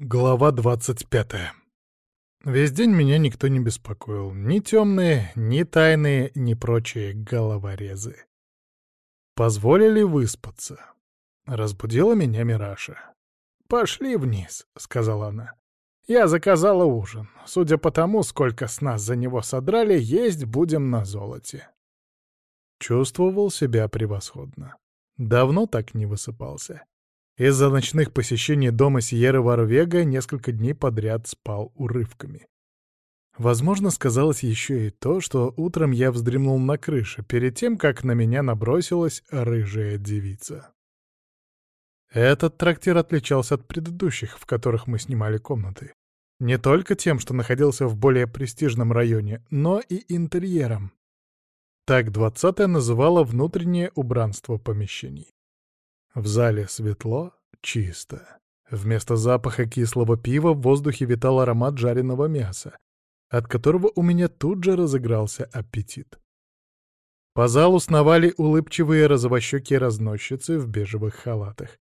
Глава 25. Весь день меня никто не беспокоил. Ни темные, ни тайные, ни прочие головорезы. Позволили выспаться. Разбудила меня Мираша. «Пошли вниз», — сказала она. «Я заказала ужин. Судя по тому, сколько с нас за него содрали, есть будем на золоте». Чувствовал себя превосходно. Давно так не высыпался. Из-за ночных посещений дома Сьерра Варвега несколько дней подряд спал урывками. Возможно, сказалось еще и то, что утром я вздремнул на крыше, перед тем, как на меня набросилась рыжая девица. Этот трактир отличался от предыдущих, в которых мы снимали комнаты. Не только тем, что находился в более престижном районе, но и интерьером. Так двадцатая называла внутреннее убранство помещений. В зале светло, чисто. Вместо запаха кислого пива в воздухе витал аромат жареного мяса, от которого у меня тут же разыгрался аппетит. По залу сновали улыбчивые розовощекие разносчицы в бежевых халатах.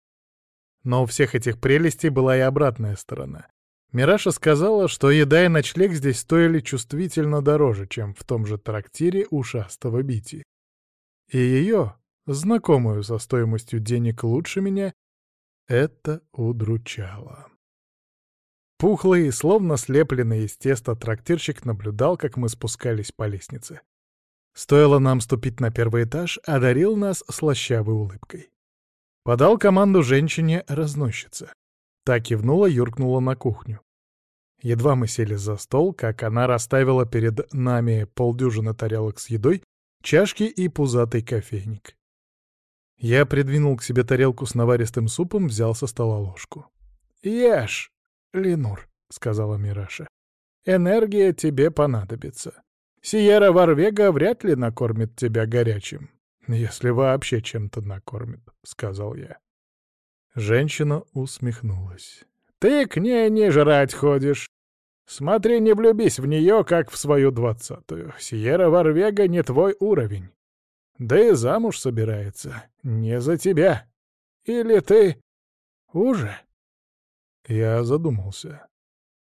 Но у всех этих прелестей была и обратная сторона. Мираша сказала, что еда и ночлег здесь стоили чувствительно дороже, чем в том же трактире ушастого Бити. И ее, знакомую со стоимостью денег лучше меня, это удручало. Пухлый, словно слепленный из теста трактирщик наблюдал, как мы спускались по лестнице. Стоило нам ступить на первый этаж, одарил нас слащавой улыбкой. Подал команду женщине-разносчице. Та кивнула, юркнула на кухню. Едва мы сели за стол, как она расставила перед нами полдюжины тарелок с едой, чашки и пузатый кофейник. Я придвинул к себе тарелку с наваристым супом, взял со стола ложку. «Ешь, Ленур», — сказала Мираша. «Энергия тебе понадобится. Сиера Варвега вряд ли накормит тебя горячим. Если вообще чем-то накормит», — сказал я. Женщина усмехнулась. «Ты к ней не жрать ходишь. Смотри, не влюбись в нее, как в свою двадцатую. Сиера Варвега не твой уровень. Да и замуж собирается. Не за тебя. Или ты... уже?» Я задумался.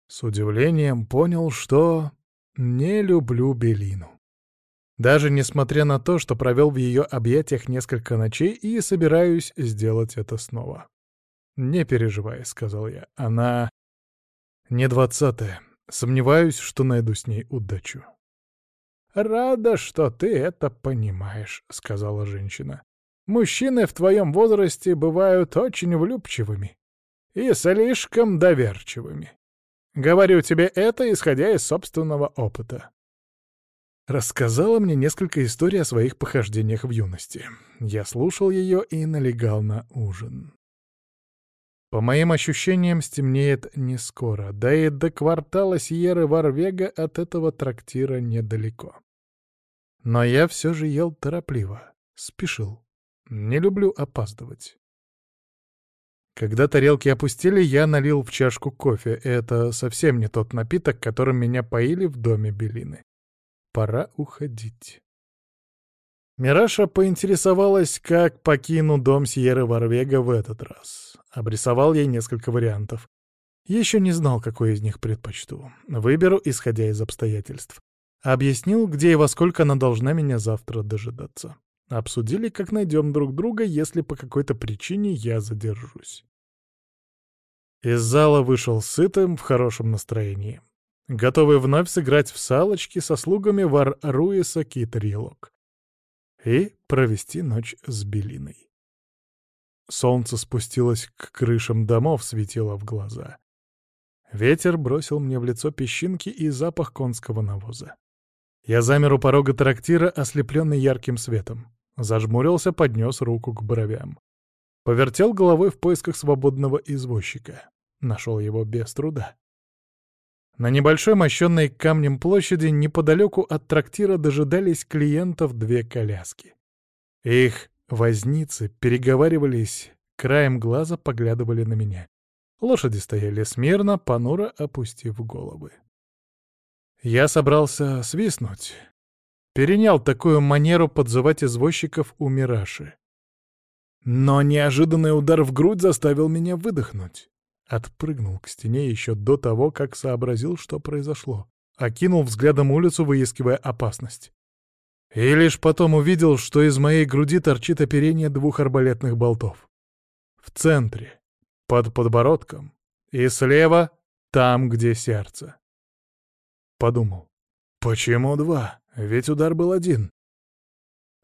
С удивлением понял, что не люблю Белину. Даже несмотря на то, что провел в ее объятиях несколько ночей и собираюсь сделать это снова. «Не переживай», — сказал я. «Она не двадцатая. Сомневаюсь, что найду с ней удачу». «Рада, что ты это понимаешь», — сказала женщина. «Мужчины в твоем возрасте бывают очень влюбчивыми и слишком доверчивыми. Говорю тебе это, исходя из собственного опыта». Рассказала мне несколько историй о своих похождениях в юности. Я слушал ее и налегал на ужин. По моим ощущениям, стемнеет не скоро, да и до квартала Сьерры Варвега от этого трактира недалеко. Но я все же ел торопливо, спешил. Не люблю опаздывать. Когда тарелки опустили, я налил в чашку кофе. Это совсем не тот напиток, которым меня поили в доме Белины. Пора уходить. Мираша поинтересовалась, как покину дом Сьерры Варвега в этот раз. Обрисовал ей несколько вариантов. Еще не знал, какой из них предпочту. Выберу, исходя из обстоятельств. Объяснил, где и во сколько она должна меня завтра дожидаться. Обсудили, как найдем друг друга, если по какой-то причине я задержусь. Из зала вышел сытым, в хорошем настроении. Готовый вновь сыграть в салочки со слугами Вар Руиса Китрилок и провести ночь с Белиной. Солнце спустилось к крышам домов, светило в глаза. Ветер бросил мне в лицо песчинки и запах конского навоза. Я замер у порога трактира, ослепленный ярким светом. Зажмурился, поднес руку к бровям. Повертел головой в поисках свободного извозчика. Нашел его без труда. На небольшой мощенной камнем площади неподалеку от трактира дожидались клиентов две коляски. Их возницы переговаривались, краем глаза поглядывали на меня. Лошади стояли смирно, понуро опустив головы. Я собрался свистнуть. Перенял такую манеру подзывать извозчиков у Мираши. Но неожиданный удар в грудь заставил меня выдохнуть. Отпрыгнул к стене еще до того, как сообразил, что произошло. Окинул взглядом улицу, выискивая опасность. И лишь потом увидел, что из моей груди торчит оперение двух арбалетных болтов. В центре, под подбородком, и слева, там, где сердце. Подумал, почему два? Ведь удар был один.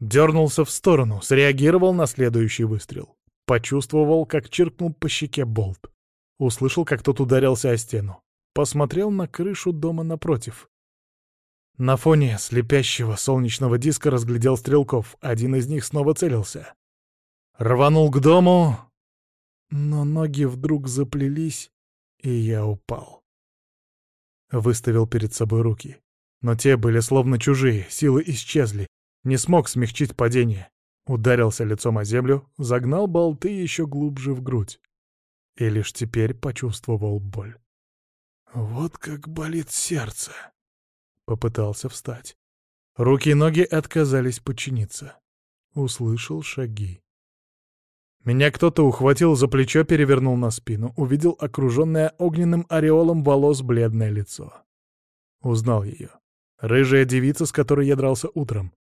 Дернулся в сторону, среагировал на следующий выстрел. Почувствовал, как чиркнул по щеке болт. Услышал, как тот ударился о стену. Посмотрел на крышу дома напротив. На фоне слепящего солнечного диска разглядел стрелков. Один из них снова целился. Рванул к дому, но ноги вдруг заплелись, и я упал. Выставил перед собой руки. Но те были словно чужие, силы исчезли. Не смог смягчить падение. Ударился лицом о землю, загнал болты еще глубже в грудь. И лишь теперь почувствовал боль. Вот как болит сердце. Попытался встать. Руки и ноги отказались подчиниться. Услышал шаги. Меня кто-то ухватил за плечо, перевернул на спину, увидел окруженное огненным ореолом волос бледное лицо. Узнал ее. Рыжая девица, с которой я дрался утром.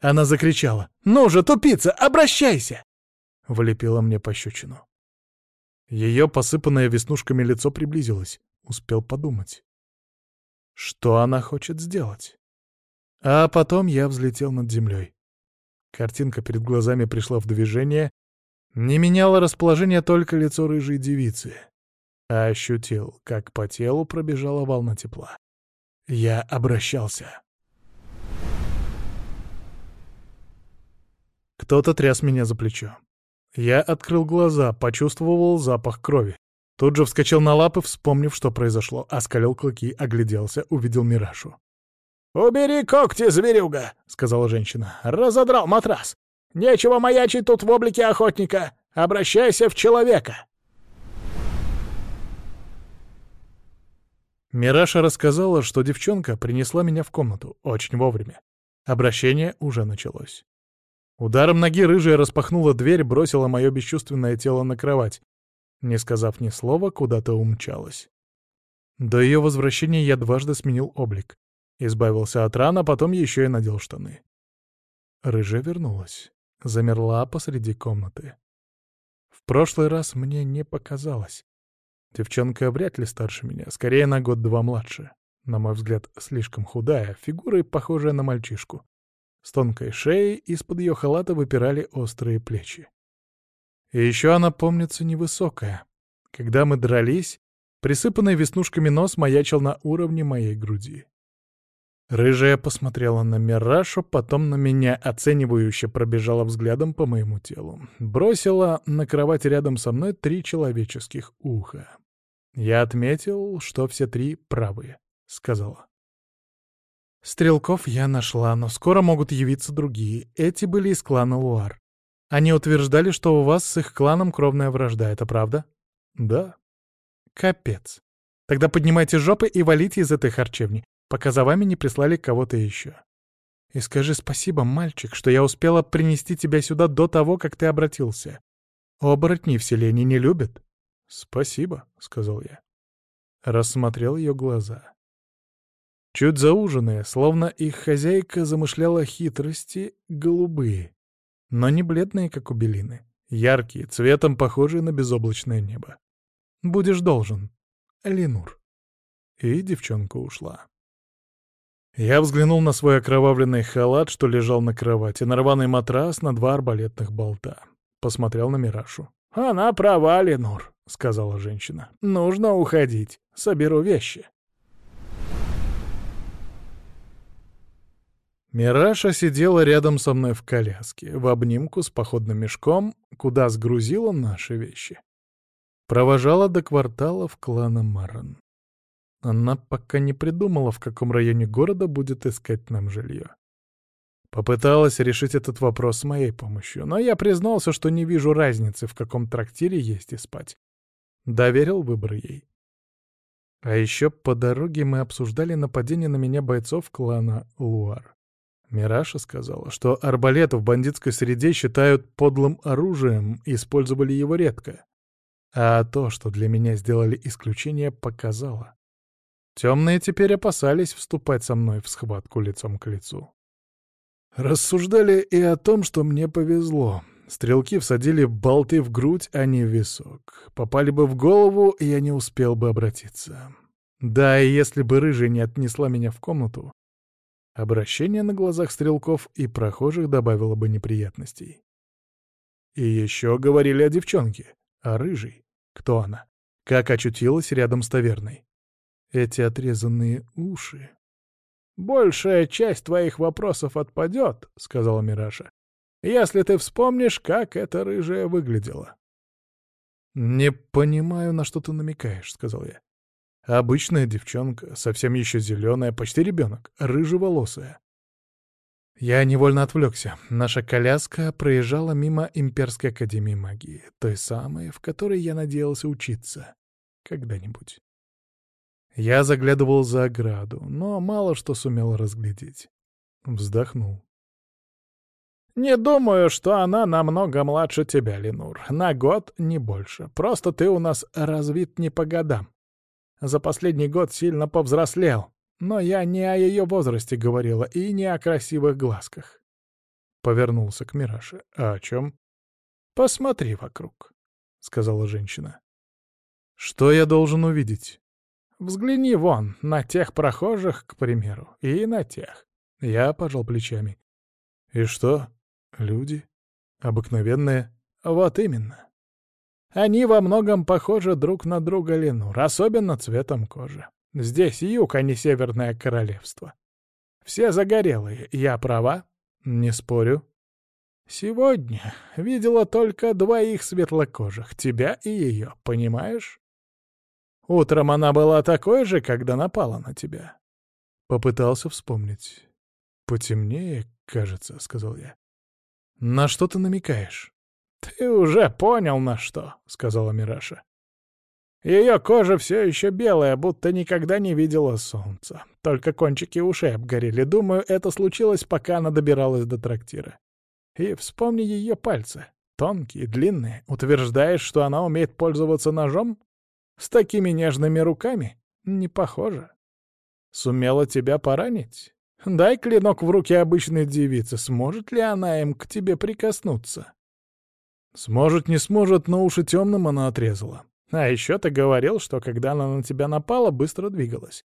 Она закричала. «Ну же, тупица, обращайся!» Влепила мне пощечину. Ее посыпанное веснушками лицо приблизилось. Успел подумать. Что она хочет сделать? А потом я взлетел над землей. Картинка перед глазами пришла в движение, не меняло расположение только лицо рыжей девицы. А ощутил, как по телу пробежала волна тепла. Я обращался. Кто-то тряс меня за плечо. Я открыл глаза, почувствовал запах крови. Тут же вскочил на лапы, вспомнив, что произошло, оскалил клыки, огляделся, увидел Мирашу. «Убери когти, зверюга!» — сказала женщина. «Разодрал матрас! Нечего маячить тут в облике охотника! Обращайся в человека!» Мираша рассказала, что девчонка принесла меня в комнату очень вовремя. Обращение уже началось. Ударом ноги рыжая распахнула дверь, бросила мое бесчувственное тело на кровать. Не сказав ни слова, куда-то умчалась. До ее возвращения я дважды сменил облик. Избавился от ран, а потом еще и надел штаны. Рыжая вернулась замерла посреди комнаты. В прошлый раз мне не показалось. Девчонка вряд ли старше меня, скорее на год-два младше. На мой взгляд, слишком худая, фигурой похожая на мальчишку. С тонкой шеей из-под ее халата выпирали острые плечи. И еще она, помнится, невысокая. Когда мы дрались, присыпанный веснушками нос маячил на уровне моей груди. Рыжая посмотрела на Мирашу, потом на меня, оценивающе пробежала взглядом по моему телу. Бросила на кровать рядом со мной три человеческих уха. Я отметил, что все три правые, — сказала. Стрелков я нашла, но скоро могут явиться другие. Эти были из клана Луар. Они утверждали, что у вас с их кланом кровная вражда, это правда? Да. Капец. Тогда поднимайте жопы и валите из этой харчевни пока за вами не прислали кого-то еще. И скажи спасибо, мальчик, что я успела принести тебя сюда до того, как ты обратился. Оборотни в селении не любят. Спасибо, — сказал я. Рассмотрел ее глаза. Чуть зауженные, словно их хозяйка замышляла хитрости, голубые, но не бледные, как у Белины, яркие, цветом похожие на безоблачное небо. Будешь должен, Ленур. И девчонка ушла. Я взглянул на свой окровавленный халат, что лежал на кровати, на рваный матрас, на два арбалетных болта. Посмотрел на Мирашу. «Она права, Ленур», — сказала женщина. «Нужно уходить. Соберу вещи». Мираша сидела рядом со мной в коляске, в обнимку с походным мешком, куда сгрузила наши вещи. Провожала до кварталов клана Маран. Она пока не придумала, в каком районе города будет искать нам жилье. Попыталась решить этот вопрос с моей помощью, но я признался, что не вижу разницы, в каком трактире есть и спать. Доверил выбор ей. А еще по дороге мы обсуждали нападение на меня бойцов клана Луар. Мираша сказала, что арбалет в бандитской среде считают подлым оружием, использовали его редко. А то, что для меня сделали исключение, показало. Темные теперь опасались вступать со мной в схватку лицом к лицу. Рассуждали и о том, что мне повезло. Стрелки всадили болты в грудь, а не в висок. Попали бы в голову, я не успел бы обратиться. Да, и если бы рыжая не отнесла меня в комнату, обращение на глазах стрелков и прохожих добавило бы неприятностей. И еще говорили о девчонке, о рыжей. Кто она? Как очутилась рядом с таверной? Эти отрезанные уши. «Большая часть твоих вопросов отпадет», — сказала Мираша, «если ты вспомнишь, как эта рыжая выглядела». «Не понимаю, на что ты намекаешь», — сказал я. Обычная девчонка, совсем еще зеленая, почти ребенок, рыжеволосая. Я невольно отвлекся. Наша коляска проезжала мимо Имперской Академии Магии, той самой, в которой я надеялся учиться. Когда-нибудь. Я заглядывал за ограду, но мало что сумел разглядеть. Вздохнул. «Не думаю, что она намного младше тебя, Ленур. На год, не больше. Просто ты у нас развит не по годам. За последний год сильно повзрослел. Но я не о ее возрасте говорила и не о красивых глазках. Повернулся к Мираше. «А о чем?» «Посмотри вокруг», — сказала женщина. «Что я должен увидеть?» «Взгляни вон, на тех прохожих, к примеру, и на тех». Я пожал плечами. «И что? Люди? Обыкновенные?» «Вот именно. Они во многом похожи друг на друга, Ленур, особенно цветом кожи. Здесь юг, а не Северное Королевство. Все загорелые, я права? Не спорю. Сегодня видела только двоих светлокожих, тебя и ее, понимаешь? Утром она была такой же, когда напала на тебя. Попытался вспомнить. «Потемнее, кажется», — сказал я. «На что ты намекаешь?» «Ты уже понял, на что», — сказала Мираша. Ее кожа все еще белая, будто никогда не видела солнца. Только кончики ушей обгорели. Думаю, это случилось, пока она добиралась до трактира. И вспомни ее пальцы. Тонкие, длинные. Утверждаешь, что она умеет пользоваться ножом? С такими нежными руками? Не похоже. Сумела тебя поранить? Дай клинок в руки обычной девицы. Сможет ли она им к тебе прикоснуться? Сможет, не сможет, но уши темным она отрезала. А еще ты говорил, что когда она на тебя напала, быстро двигалась.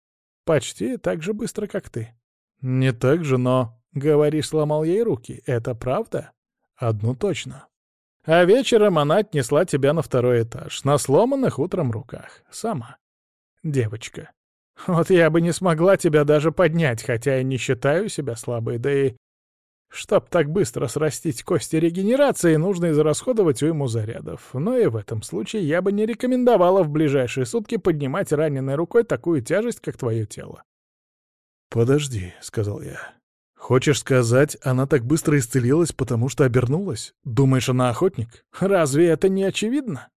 Почти так же быстро, как ты. Не так же, но... Говоришь, сломал ей руки. Это правда? Одну точно. А вечером она отнесла тебя на второй этаж, на сломанных утром руках. Сама. Девочка. Вот я бы не смогла тебя даже поднять, хотя и не считаю себя слабой, да и Чтоб так быстро срастить кости регенерации, нужно израсходовать уйму зарядов. Но и в этом случае я бы не рекомендовала в ближайшие сутки поднимать раненой рукой такую тяжесть, как твое тело. «Подожди», — сказал я. «Хочешь сказать, она так быстро исцелилась, потому что обернулась? Думаешь, она охотник? Разве это не очевидно?»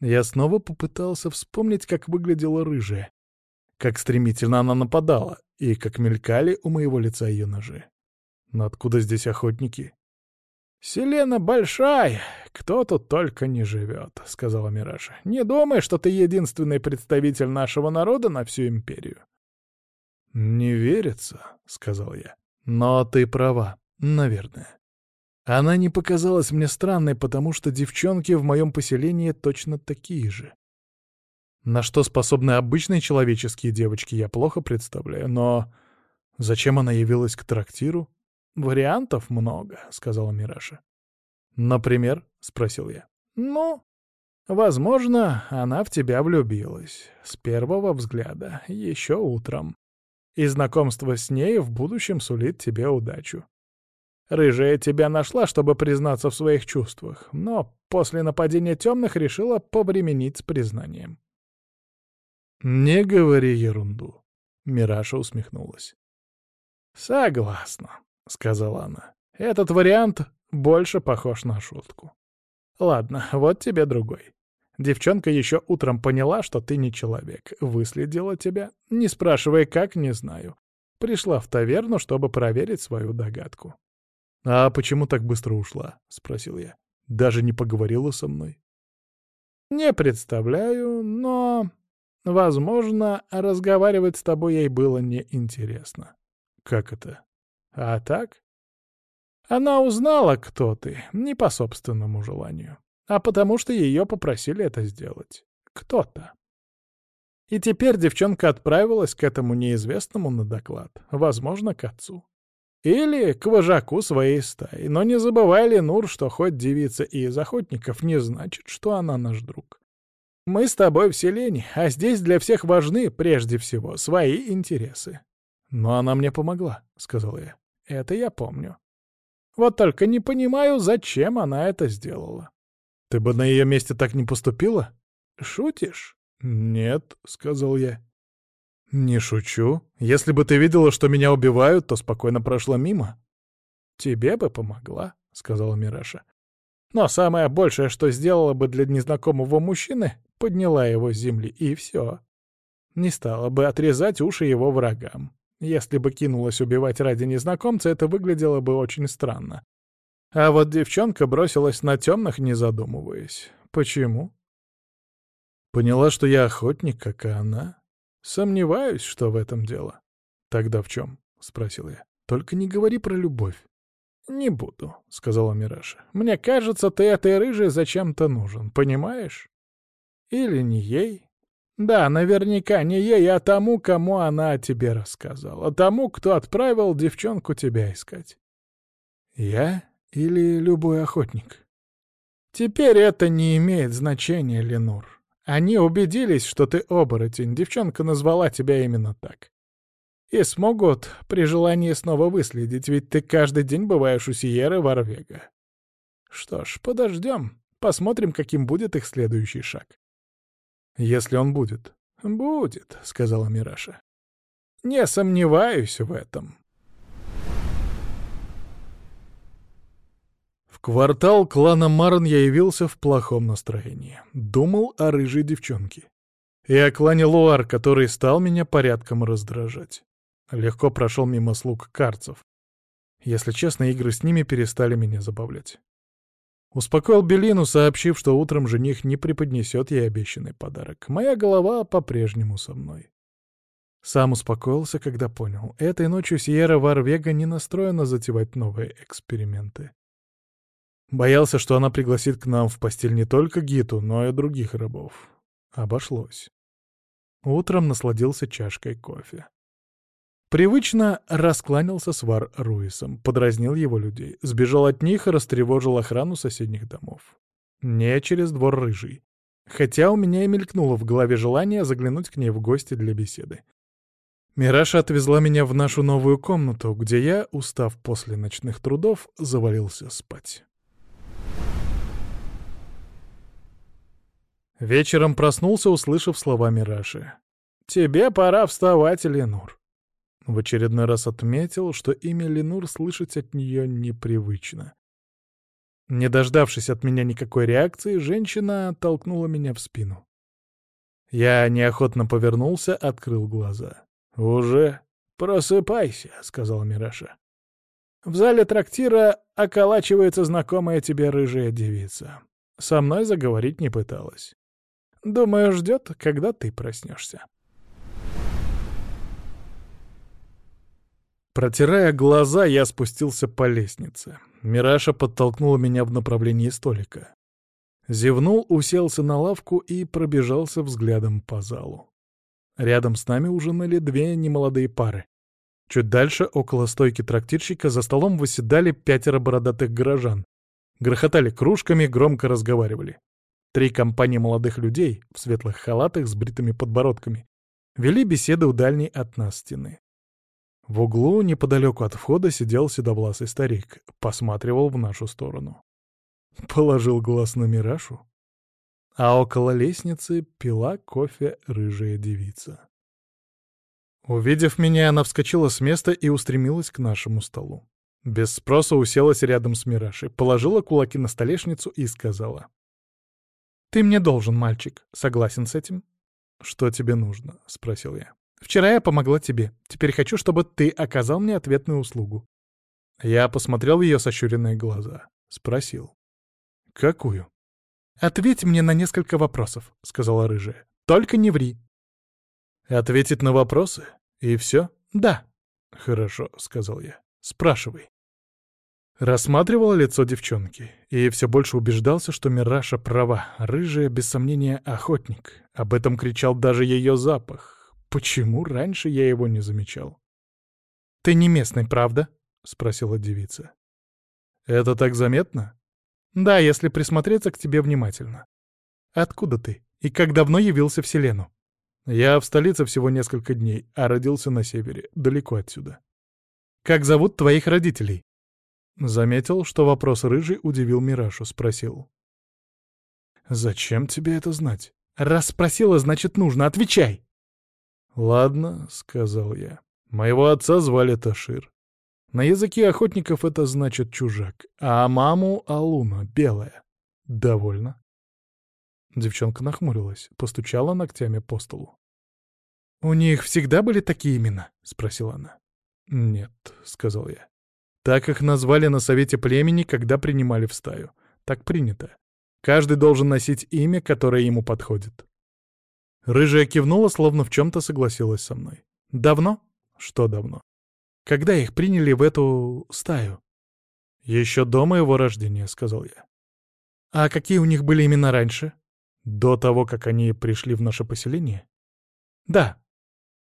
Я снова попытался вспомнить, как выглядела рыжая, как стремительно она нападала и как мелькали у моего лица ее ножи. Но откуда здесь охотники? «Селена большая, кто тут только не живет», — сказала Мираша. «Не думай, что ты единственный представитель нашего народа на всю империю». «Не верится», — сказал я. «Но ты права, наверное. Она не показалась мне странной, потому что девчонки в моем поселении точно такие же. На что способны обычные человеческие девочки, я плохо представляю, но зачем она явилась к трактиру? «Вариантов много», — сказала Мираша. «Например?» — спросил я. «Ну, возможно, она в тебя влюбилась. С первого взгляда, еще утром. И знакомство с ней в будущем сулит тебе удачу. Рыжая тебя нашла, чтобы признаться в своих чувствах, но после нападения темных решила повременить с признанием». «Не говори ерунду», — Мираша усмехнулась. «Согласна», — сказала она. «Этот вариант больше похож на шутку. Ладно, вот тебе другой. Девчонка еще утром поняла, что ты не человек, выследила тебя, не спрашивая как, не знаю. Пришла в таверну, чтобы проверить свою догадку». «А почему так быстро ушла?» — спросил я. «Даже не поговорила со мной?» Не представляю, но, возможно, разговаривать с тобой ей было неинтересно. Как это? А так? Она узнала, кто ты, не по собственному желанию, а потому что ее попросили это сделать. Кто-то. И теперь девчонка отправилась к этому неизвестному на доклад, возможно, к отцу. Или к вожаку своей стаи. Но не забывай, Ленур, что хоть девица и из охотников, не значит, что она наш друг. Мы с тобой в селении, а здесь для всех важны, прежде всего, свои интересы. Но она мне помогла, — сказал я. Это я помню. Вот только не понимаю, зачем она это сделала. Ты бы на ее месте так не поступила? Шутишь? Нет, — сказал я. «Не шучу. Если бы ты видела, что меня убивают, то спокойно прошла мимо». «Тебе бы помогла», — сказала Мираша. «Но самое большее, что сделала бы для незнакомого мужчины, подняла его с земли, и все. Не стала бы отрезать уши его врагам. Если бы кинулась убивать ради незнакомца, это выглядело бы очень странно. А вот девчонка бросилась на темных, не задумываясь. Почему? Поняла, что я охотник, как и она. Сомневаюсь, что в этом дело. Тогда в чем? спросил я. Только не говори про любовь. Не буду, сказала Мираша. Мне кажется, ты этой рыжей зачем-то нужен, понимаешь? Или не ей? Да, наверняка не ей, а тому, кому она о тебе рассказала. Тому, кто отправил девчонку тебя искать. Я или любой охотник? Теперь это не имеет значения, Ленур. Они убедились, что ты оборотень, девчонка назвала тебя именно так. И смогут при желании снова выследить, ведь ты каждый день бываешь у Сиеры Варвега. Что ж, подождем, посмотрим, каким будет их следующий шаг. Если он будет. Будет, — сказала Мираша. Не сомневаюсь в этом. Квартал клана Марн я явился в плохом настроении. Думал о рыжей девчонке. И о клане Луар, который стал меня порядком раздражать. Легко прошел мимо слуг карцев. Если честно, игры с ними перестали меня забавлять. Успокоил Белину, сообщив, что утром жених не преподнесет ей обещанный подарок. Моя голова по-прежнему со мной. Сам успокоился, когда понял. Этой ночью Сьерра Варвега не настроена затевать новые эксперименты. Боялся, что она пригласит к нам в постель не только Гиту, но и других рабов. Обошлось. Утром насладился чашкой кофе. Привычно раскланялся с Вар Руисом, подразнил его людей, сбежал от них и растревожил охрану соседних домов. Не через двор рыжий. Хотя у меня и мелькнуло в голове желание заглянуть к ней в гости для беседы. Мираша отвезла меня в нашу новую комнату, где я, устав после ночных трудов, завалился спать. Вечером проснулся, услышав слова Мираши. «Тебе пора вставать, Ленур». В очередной раз отметил, что имя Ленур слышать от нее непривычно. Не дождавшись от меня никакой реакции, женщина толкнула меня в спину. Я неохотно повернулся, открыл глаза. «Уже просыпайся», — сказала Мираша. «В зале трактира околачивается знакомая тебе рыжая девица. Со мной заговорить не пыталась. Думаю, ждет, когда ты проснешься. Протирая глаза, я спустился по лестнице. Мираша подтолкнула меня в направлении столика. Зевнул, уселся на лавку и пробежался взглядом по залу. Рядом с нами ужинали две немолодые пары. Чуть дальше, около стойки трактирщика, за столом выседали пятеро бородатых горожан. Грохотали кружками, громко разговаривали. Три компании молодых людей в светлых халатах с бритыми подбородками вели беседы у дальней от нас стены. В углу, неподалеку от входа, сидел седовласый старик, посматривал в нашу сторону. Положил глаз на Мирашу. А около лестницы пила кофе рыжая девица. Увидев меня, она вскочила с места и устремилась к нашему столу. Без спроса уселась рядом с Мирашей, положила кулаки на столешницу и сказала. «Ты мне должен, мальчик. Согласен с этим?» «Что тебе нужно?» — спросил я. «Вчера я помогла тебе. Теперь хочу, чтобы ты оказал мне ответную услугу». Я посмотрел в ее сощуренные глаза. Спросил. «Какую?» «Ответь мне на несколько вопросов», — сказала рыжая. «Только не ври». «Ответить на вопросы? И все?» «Да». «Хорошо», — сказал я. «Спрашивай». Рассматривал лицо девчонки и все больше убеждался, что Мираша права. Рыжая, без сомнения, охотник. Об этом кричал даже ее запах. Почему раньше я его не замечал? «Ты не местный, правда?» — спросила девица. «Это так заметно?» «Да, если присмотреться к тебе внимательно. Откуда ты? И как давно явился в Селену?» «Я в столице всего несколько дней, а родился на севере, далеко отсюда». «Как зовут твоих родителей?» Заметил, что вопрос рыжий удивил Мирашу, спросил. «Зачем тебе это знать?» «Раз спросила, значит, нужно. Отвечай!» «Ладно», — сказал я. «Моего отца звали Ташир. На языке охотников это значит чужак, а маму — Алуна, белая. Довольно». Девчонка нахмурилась, постучала ногтями по столу. «У них всегда были такие имена?» — спросила она. «Нет», — сказал я. Так их назвали на совете племени, когда принимали в стаю. Так принято. Каждый должен носить имя, которое ему подходит. Рыжая кивнула, словно в чем-то согласилась со мной. «Давно?» «Что давно?» «Когда их приняли в эту стаю?» «Еще до моего рождения», — сказал я. «А какие у них были имена раньше?» «До того, как они пришли в наше поселение?» «Да».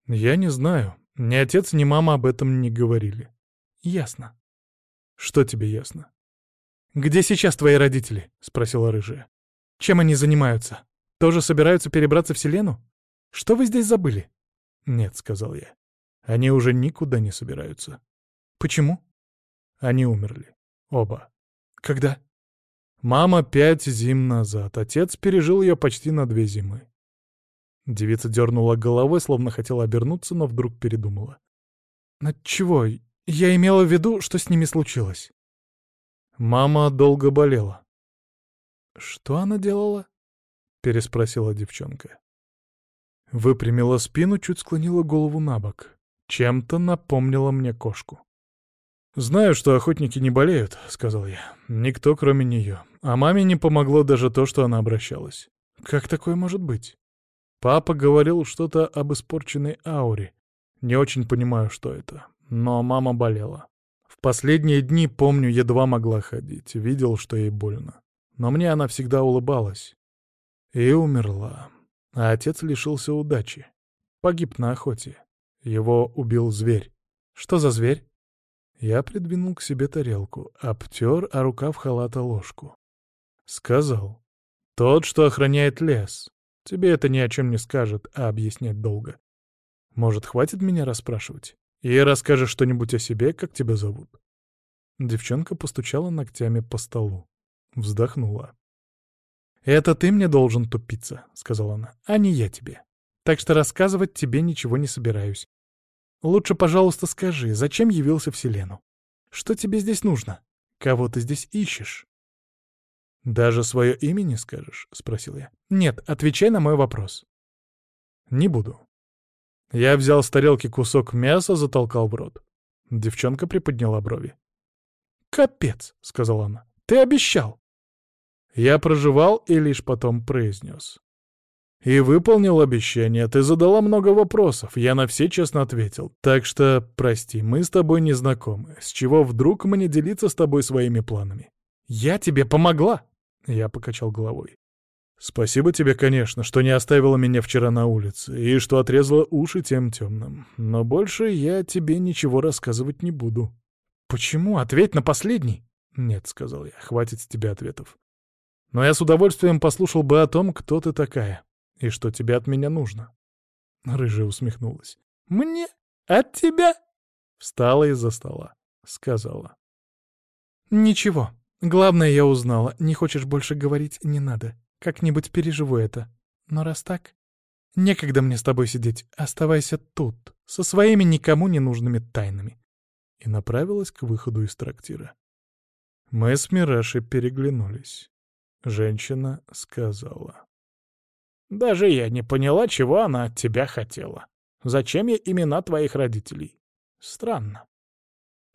«Я не знаю. Ни отец, ни мама об этом не говорили». «Ясно». «Что тебе ясно?» «Где сейчас твои родители?» — спросила рыжая. «Чем они занимаются? Тоже собираются перебраться в Селену? Что вы здесь забыли?» «Нет», — сказал я. «Они уже никуда не собираются». «Почему?» «Они умерли. Оба». «Когда?» «Мама пять зим назад. Отец пережил ее почти на две зимы». Девица дернула головой, словно хотела обернуться, но вдруг передумала. «Над чего? Я имела в виду, что с ними случилось. Мама долго болела. Что она делала? Переспросила девчонка. Выпрямила спину, чуть склонила голову на бок. Чем-то напомнила мне кошку. «Знаю, что охотники не болеют», — сказал я. «Никто, кроме нее. А маме не помогло даже то, что она обращалась. Как такое может быть?» Папа говорил что-то об испорченной ауре. Не очень понимаю, что это но мама болела. В последние дни, помню, едва могла ходить, видел, что ей больно. Но мне она всегда улыбалась. И умерла. А отец лишился удачи. Погиб на охоте. Его убил зверь. Что за зверь? Я придвинул к себе тарелку, обтер, а рука в халата ложку. Сказал. Тот, что охраняет лес. Тебе это ни о чем не скажет, а объяснять долго. Может, хватит меня расспрашивать? И расскажешь что-нибудь о себе, как тебя зовут?» Девчонка постучала ногтями по столу. Вздохнула. «Это ты мне должен тупиться», — сказала она, — «а не я тебе. Так что рассказывать тебе ничего не собираюсь. Лучше, пожалуйста, скажи, зачем явился в Селену? Что тебе здесь нужно? Кого ты здесь ищешь?» «Даже свое имя не скажешь?» — спросил я. «Нет, отвечай на мой вопрос». «Не буду. Я взял с тарелки кусок мяса, затолкал в рот. Девчонка приподняла брови. «Капец», — сказала она, — «ты обещал». Я проживал и лишь потом произнес. «И выполнил обещание. Ты задала много вопросов. Я на все честно ответил. Так что, прости, мы с тобой не знакомы. С чего вдруг мне делиться с тобой своими планами?» «Я тебе помогла!» Я покачал головой. Спасибо тебе, конечно, что не оставила меня вчера на улице и что отрезала уши тем темным. Но больше я тебе ничего рассказывать не буду. Почему? Ответь на последний. Нет, сказал я, хватит с тебя ответов. Но я с удовольствием послушал бы о том, кто ты такая и что тебе от меня нужно. Рыжая усмехнулась. Мне? От тебя? Встала из-за стола. Сказала. Ничего. Главное, я узнала. Не хочешь больше говорить, не надо. Как-нибудь переживу это. Но раз так, некогда мне с тобой сидеть. Оставайся тут, со своими никому не нужными тайнами. И направилась к выходу из трактира. Мы с Мирашей переглянулись. Женщина сказала. «Даже я не поняла, чего она от тебя хотела. Зачем ей имена твоих родителей? Странно.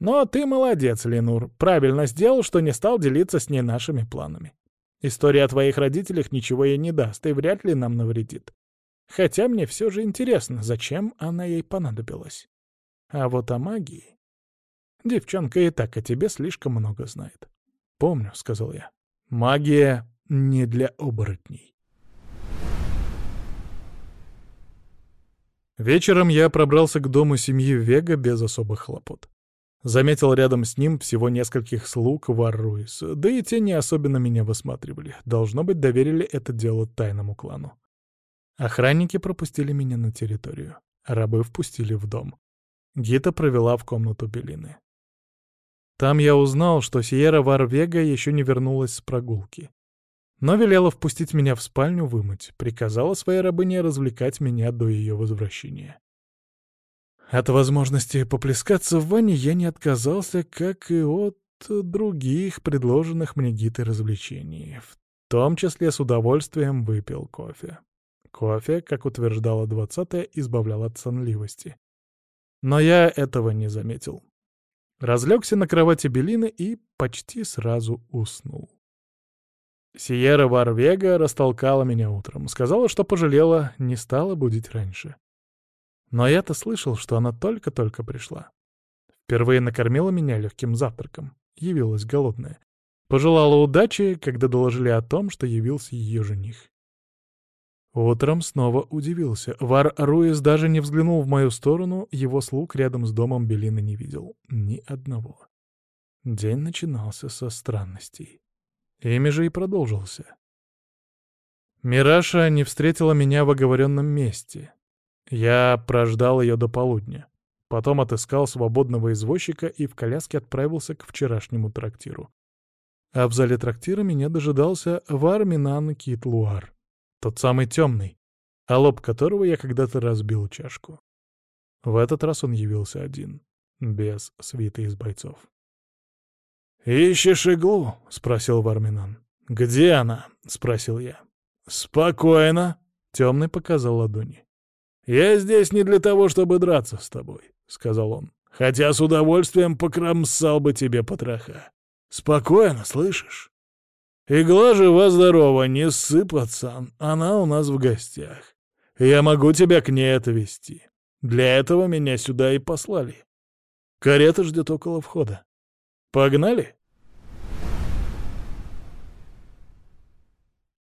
Но ты молодец, Ленур. Правильно сделал, что не стал делиться с ней нашими планами. История о твоих родителях ничего ей не даст и вряд ли нам навредит. Хотя мне все же интересно, зачем она ей понадобилась. А вот о магии... Девчонка и так о тебе слишком много знает. «Помню», — сказал я. «Магия не для оборотней». Вечером я пробрался к дому семьи Вега без особых хлопот. Заметил рядом с ним всего нескольких слуг Варруис, да и те не особенно меня высматривали. Должно быть, доверили это дело тайному клану. Охранники пропустили меня на территорию. Рабы впустили в дом. Гита провела в комнату Белины. Там я узнал, что Сиера Варвега еще не вернулась с прогулки. Но велела впустить меня в спальню вымыть, приказала своей рабыне развлекать меня до ее возвращения. От возможности поплескаться в ванне я не отказался, как и от других предложенных мне гиты развлечений. В том числе с удовольствием выпил кофе. Кофе, как утверждала двадцатая, избавлял от сонливости. Но я этого не заметил. Разлегся на кровати Белины и почти сразу уснул. Сиера Варвега растолкала меня утром, сказала, что пожалела, не стала будить раньше. Но я-то слышал, что она только-только пришла. Впервые накормила меня легким завтраком, явилась голодная. Пожелала удачи, когда доложили о том, что явился ее жених. Утром снова удивился. Вар Руис даже не взглянул в мою сторону, его слуг рядом с домом Белины не видел. Ни одного. День начинался со странностей. Ими же и продолжился. Мираша не встретила меня в оговоренном месте. Я прождал ее до полудня. Потом отыскал свободного извозчика и в коляске отправился к вчерашнему трактиру. А в зале трактира меня дожидался Варминан Китлуар. Тот самый темный, а лоб которого я когда-то разбил чашку. В этот раз он явился один, без свиты из бойцов. «Ищешь иглу?» — спросил Варминан. «Где она?» — спросил я. «Спокойно», — темный показал ладони. «Я здесь не для того, чтобы драться с тобой», — сказал он. «Хотя с удовольствием покромсал бы тебе потроха. Спокойно, слышишь? Игла жива-здорова, не ссы, пацан, она у нас в гостях. Я могу тебя к ней отвезти. Для этого меня сюда и послали. Карета ждет около входа. Погнали?»